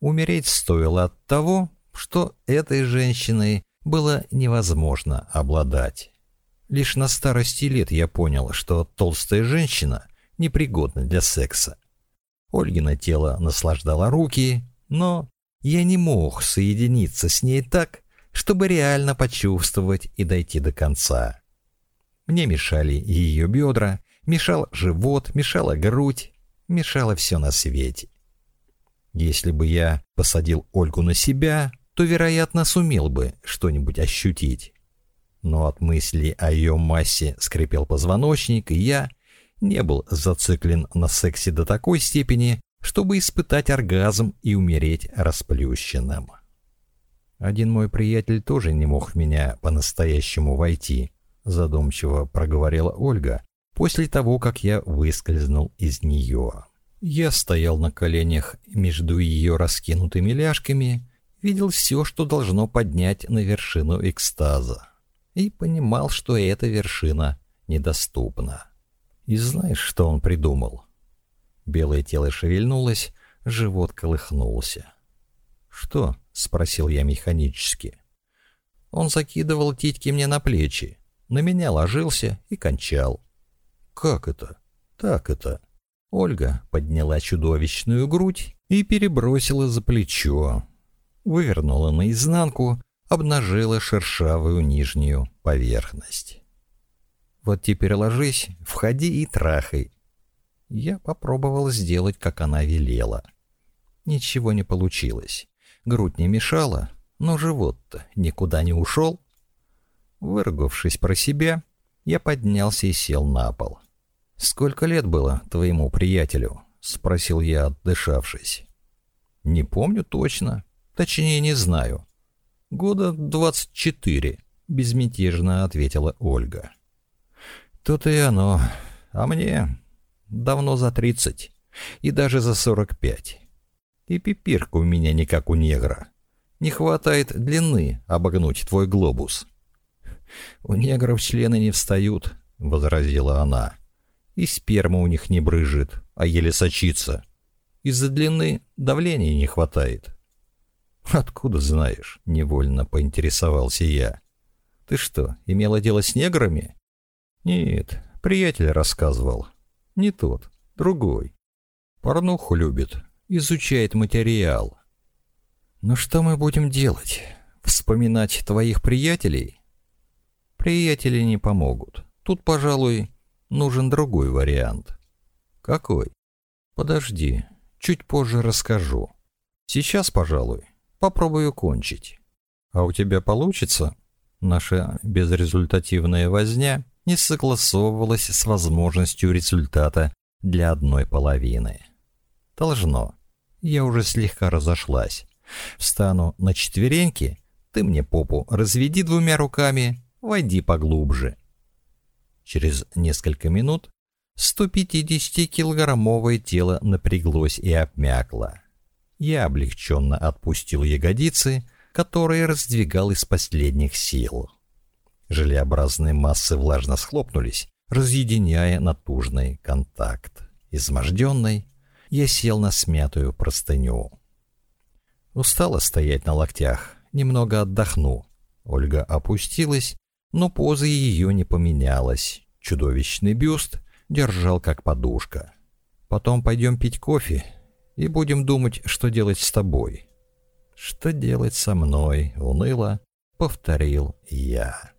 Умереть стоило от того, что этой женщиной было невозможно обладать. Лишь на старости лет я понял, что толстая женщина непригодна для секса. Ольгина тело наслаждало руки, но я не мог соединиться с ней так, чтобы реально почувствовать и дойти до конца. Мне мешали ее бедра, мешал живот, мешала грудь, мешало все на свете. Если бы я посадил Ольгу на себя, то, вероятно, сумел бы что-нибудь ощутить. Но от мысли о ее массе скрипел позвоночник, и я не был зациклен на сексе до такой степени, чтобы испытать оргазм и умереть расплющенным. Один мой приятель тоже не мог в меня по-настоящему войти, задумчиво проговорила Ольга после того, как я выскользнул из нее. Я стоял на коленях между ее раскинутыми ляжками, видел все, что должно поднять на вершину экстаза, и понимал, что эта вершина недоступна. И знаешь, что он придумал? Белое тело шевельнулось, живот колыхнулся. «Что?» — спросил я механически. Он закидывал титьки мне на плечи, на меня ложился и кончал. «Как это?» «Так это». Ольга подняла чудовищную грудь и перебросила за плечо. Вывернула наизнанку, обнажила шершавую нижнюю поверхность. «Вот теперь ложись, входи и трахай». Я попробовал сделать, как она велела. Ничего не получилось. Грудь не мешала, но живот-то никуда не ушел. Выругавшись про себя, я поднялся и сел на пол. «Сколько лет было твоему приятелю?» — спросил я, отдышавшись. «Не помню точно. Точнее, не знаю. Года двадцать четыре», — безмятежно ответила Ольга. «То-то и оно. А мне давно за тридцать. И даже за сорок пять. И пипирка у меня не как у негра. Не хватает длины обогнуть твой глобус». «У негров члены не встают», — возразила она. И сперма у них не брыжет, а еле сочится. Из-за длины давления не хватает. «Откуда знаешь?» — невольно поинтересовался я. «Ты что, имела дело с неграми?» «Нет, приятель рассказывал. Не тот, другой. Порнуху любит, изучает материал. Ну что мы будем делать? Вспоминать твоих приятелей?» «Приятели не помогут. Тут, пожалуй, Нужен другой вариант. Какой? Подожди, чуть позже расскажу. Сейчас, пожалуй, попробую кончить. А у тебя получится? Наша безрезультативная возня не согласовывалась с возможностью результата для одной половины. Должно. Я уже слегка разошлась. Встану на четвереньки, ты мне попу разведи двумя руками, войди поглубже. Через несколько минут 150-килограммовое тело напряглось и обмякло. Я облегченно отпустил ягодицы, которые раздвигал из последних сил. Желеобразные массы влажно схлопнулись, разъединяя натужный контакт. Изможденный, я сел на смятую простыню. Устала стоять на локтях, немного отдохну. Ольга опустилась но поза ее не поменялась. Чудовищный бюст держал как подушка. Потом пойдем пить кофе и будем думать, что делать с тобой. Что делать со мной, уныло, повторил я.